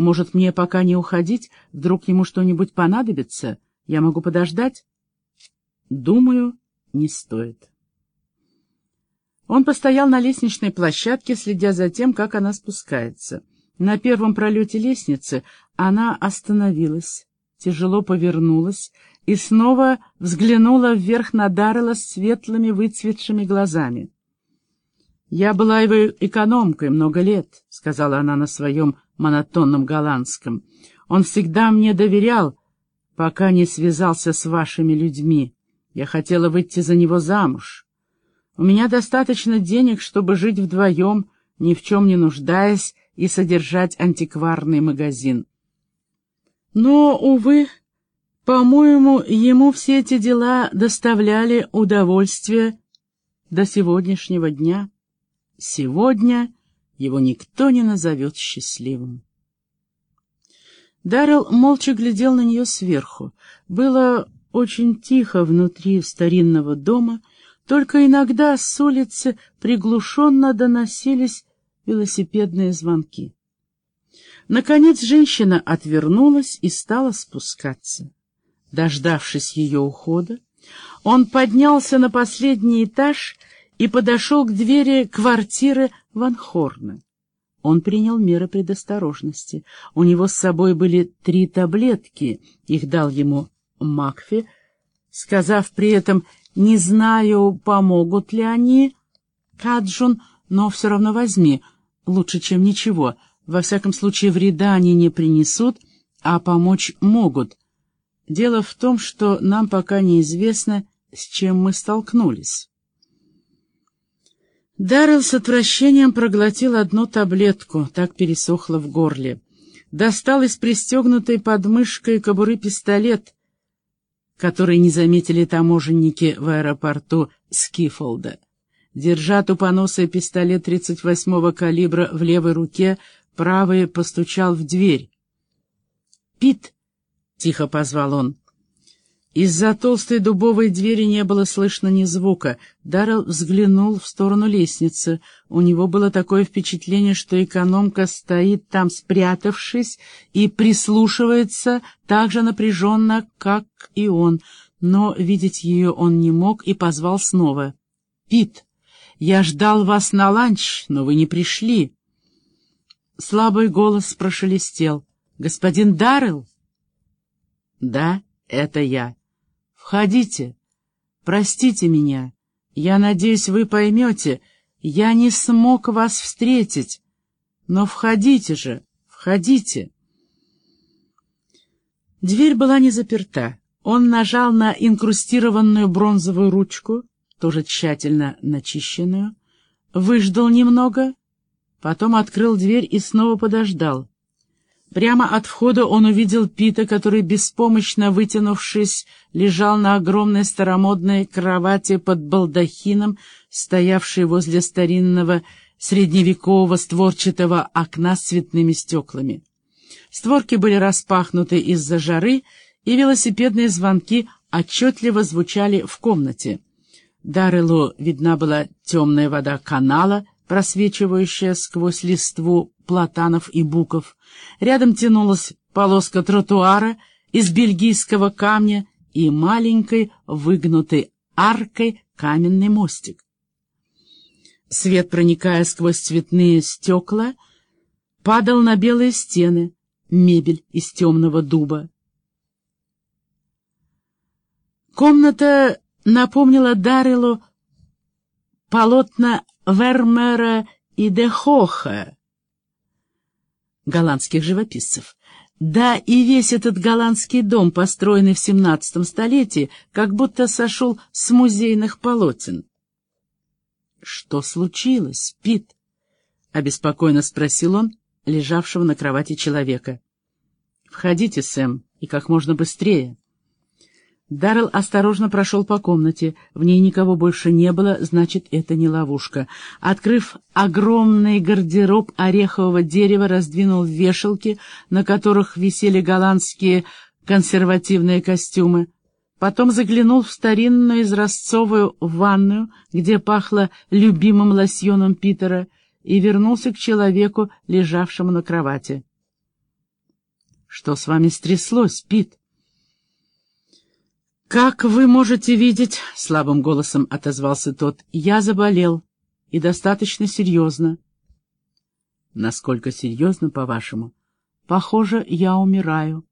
Может, мне пока не уходить? Вдруг ему что-нибудь понадобится? Я могу подождать? Думаю, не стоит. Он постоял на лестничной площадке, следя за тем, как она спускается. На первом пролете лестницы она остановилась, тяжело повернулась и снова взглянула вверх на Даррелла светлыми выцветшими глазами. «Я была его экономкой много лет», — сказала она на своем монотонном голландском. «Он всегда мне доверял, пока не связался с вашими людьми. Я хотела выйти за него замуж. У меня достаточно денег, чтобы жить вдвоем, ни в чем не нуждаясь, и содержать антикварный магазин. Но, увы, по-моему, ему все эти дела доставляли удовольствие до сегодняшнего дня». Сегодня его никто не назовет счастливым. Даррелл молча глядел на нее сверху. Было очень тихо внутри старинного дома, только иногда с улицы приглушенно доносились велосипедные звонки. Наконец женщина отвернулась и стала спускаться. Дождавшись ее ухода, он поднялся на последний этаж и подошел к двери квартиры Ван Хорна. Он принял меры предосторожности. У него с собой были три таблетки, их дал ему Макфи, сказав при этом «Не знаю, помогут ли они, Каджун, но все равно возьми, лучше, чем ничего. Во всяком случае, вреда они не принесут, а помочь могут. Дело в том, что нам пока неизвестно, с чем мы столкнулись». Даррелл с отвращением проглотил одну таблетку, так пересохло в горле. Достал из пристегнутой подмышкой кобуры пистолет, который не заметили таможенники в аэропорту Скифолда. Держа тупоносый пистолет 38-го калибра в левой руке, правый постучал в дверь. «Пит!» — тихо позвал он. Из-за толстой дубовой двери не было слышно ни звука. Даррелл взглянул в сторону лестницы. У него было такое впечатление, что экономка стоит там, спрятавшись, и прислушивается так же напряженно, как и он. Но видеть ее он не мог и позвал снова. «Пит, я ждал вас на ланч, но вы не пришли». Слабый голос прошелестел. «Господин Даррелл?» «Да, это я». Входите. Простите меня. Я надеюсь, вы поймете. Я не смог вас встретить. Но входите же, входите. Дверь была не заперта. Он нажал на инкрустированную бронзовую ручку, тоже тщательно начищенную, выждал немного, потом открыл дверь и снова подождал. Прямо от входа он увидел Пита, который, беспомощно вытянувшись, лежал на огромной старомодной кровати под балдахином, стоявшей возле старинного средневекового створчатого окна с цветными стеклами. Створки были распахнуты из-за жары, и велосипедные звонки отчетливо звучали в комнате. Дарелу видна была темная вода канала, просвечивающая сквозь листву платанов и буков. Рядом тянулась полоска тротуара из бельгийского камня и маленькой выгнутой аркой каменный мостик. Свет, проникая сквозь цветные стекла, падал на белые стены, мебель из темного дуба. Комната напомнила Дарилу полотна Вермера и Дехоха, голландских живописцев. Да, и весь этот голландский дом, построенный в XVII столетии, как будто сошел с музейных полотен. — Что случилось, Пит? — обеспокоенно спросил он, лежавшего на кровати человека. — Входите, Сэм, и как можно быстрее. Даррелл осторожно прошел по комнате. В ней никого больше не было, значит, это не ловушка. Открыв огромный гардероб орехового дерева, раздвинул вешалки, на которых висели голландские консервативные костюмы. Потом заглянул в старинную изразцовую ванную, где пахло любимым лосьоном Питера, и вернулся к человеку, лежавшему на кровати. Что с вами стряслось, Пит? «Как вы можете видеть, — слабым голосом отозвался тот, — я заболел, и достаточно серьезно». «Насколько серьезно, по-вашему?» «Похоже, я умираю».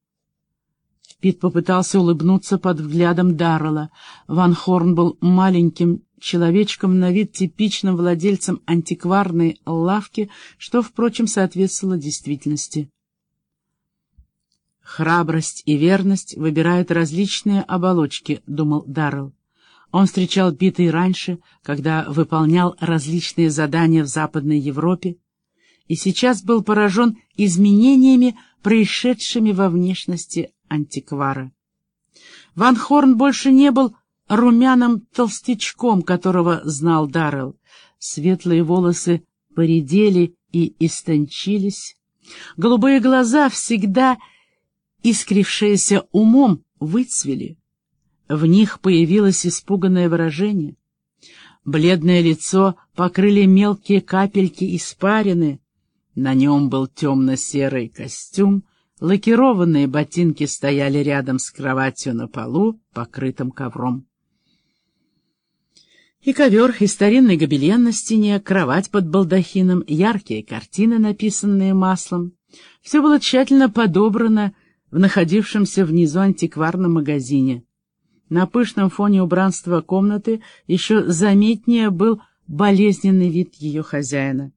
Пит попытался улыбнуться под взглядом Даррелла. Ван Хорн был маленьким человечком на вид типичным владельцем антикварной лавки, что, впрочем, соответствовало действительности. «Храбрость и верность выбирают различные оболочки», — думал Даррелл. Он встречал и раньше, когда выполнял различные задания в Западной Европе, и сейчас был поражен изменениями, происшедшими во внешности антиквара. Ван Хорн больше не был румяным толстячком, которого знал Даррелл. Светлые волосы поредели и истончились. Голубые глаза, всегда искрившиеся умом, выцвели. В них появилось испуганное выражение. Бледное лицо покрыли мелкие капельки испарины. На нем был темно-серый костюм, лакированные ботинки стояли рядом с кроватью на полу, покрытым ковром. И ковер, и старинный гобелен на стене, кровать под балдахином, яркие картины, написанные маслом. Все было тщательно подобрано в находившемся внизу антикварном магазине. На пышном фоне убранства комнаты еще заметнее был болезненный вид ее хозяина.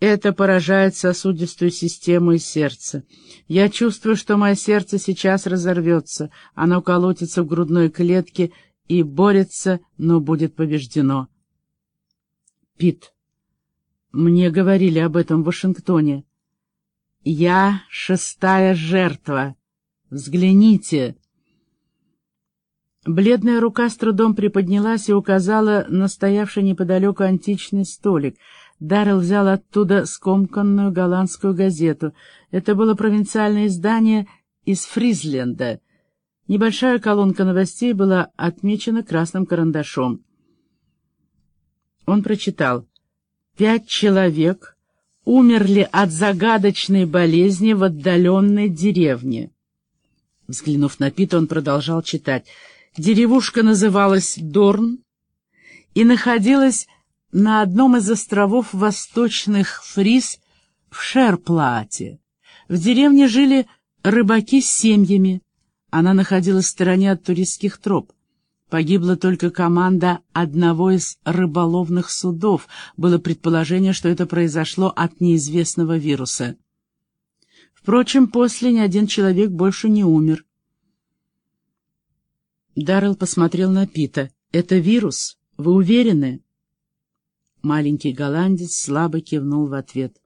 Это поражает сосудистую систему и сердце. Я чувствую, что мое сердце сейчас разорвется, оно колотится в грудной клетке и борется, но будет побеждено. Пит, мне говорили об этом в Вашингтоне. Я шестая жертва. Взгляните. Бледная рука с трудом приподнялась и указала на стоявший неподалеку античный столик. Даррелл взял оттуда скомканную голландскую газету. Это было провинциальное издание из Фризленда — Небольшая колонка новостей была отмечена красным карандашом. Он прочитал «Пять человек умерли от загадочной болезни в отдаленной деревне». Взглянув на Пита, он продолжал читать. Деревушка называлась Дорн и находилась на одном из островов восточных Фриз в Шерплате. В деревне жили рыбаки с семьями. Она находилась в стороне от туристских троп. Погибла только команда одного из рыболовных судов. Было предположение, что это произошло от неизвестного вируса. Впрочем, после ни один человек больше не умер. Даррелл посмотрел на Пита. «Это вирус? Вы уверены?» Маленький голландец слабо кивнул в ответ.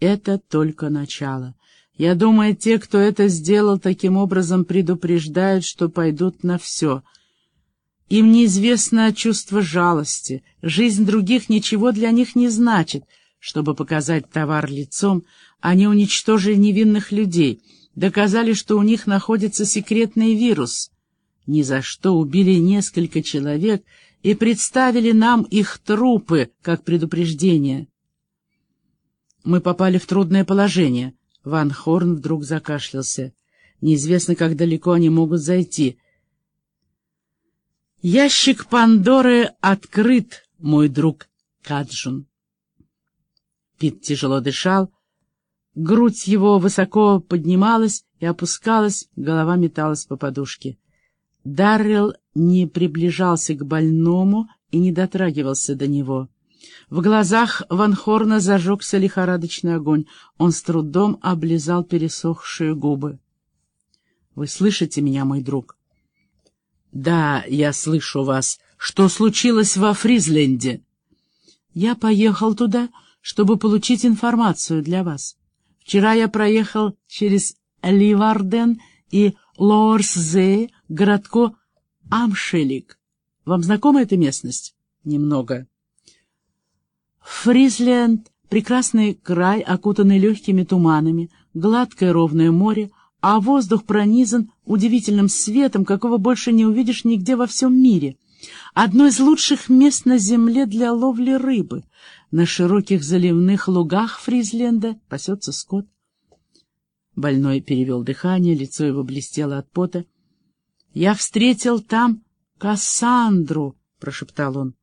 «Это только начало. Я думаю, те, кто это сделал, таким образом предупреждают, что пойдут на все. Им неизвестно чувство жалости, жизнь других ничего для них не значит. Чтобы показать товар лицом, они уничтожили невинных людей, доказали, что у них находится секретный вирус. Ни за что убили несколько человек и представили нам их трупы как предупреждение. Мы попали в трудное положение — Ван Хорн вдруг закашлялся. Неизвестно, как далеко они могут зайти. «Ящик Пандоры открыт, мой друг Каджун». Пит тяжело дышал, грудь его высоко поднималась и опускалась, голова металась по подушке. Даррелл не приближался к больному и не дотрагивался до него. В глазах Ван Хорна зажегся лихорадочный огонь. Он с трудом облизал пересохшие губы. — Вы слышите меня, мой друг? — Да, я слышу вас. Что случилось во Фризленде? — Я поехал туда, чтобы получить информацию для вас. Вчера я проехал через Ливарден и Лоорсзе, городко Амшелик. Вам знакома эта местность? — Немного. — Фризленд — прекрасный край, окутанный легкими туманами, гладкое ровное море, а воздух пронизан удивительным светом, какого больше не увидишь нигде во всем мире. Одно из лучших мест на земле для ловли рыбы. На широких заливных лугах Фризленда пасется скот. Больной перевел дыхание, лицо его блестело от пота. «Я встретил там Кассандру», — прошептал он.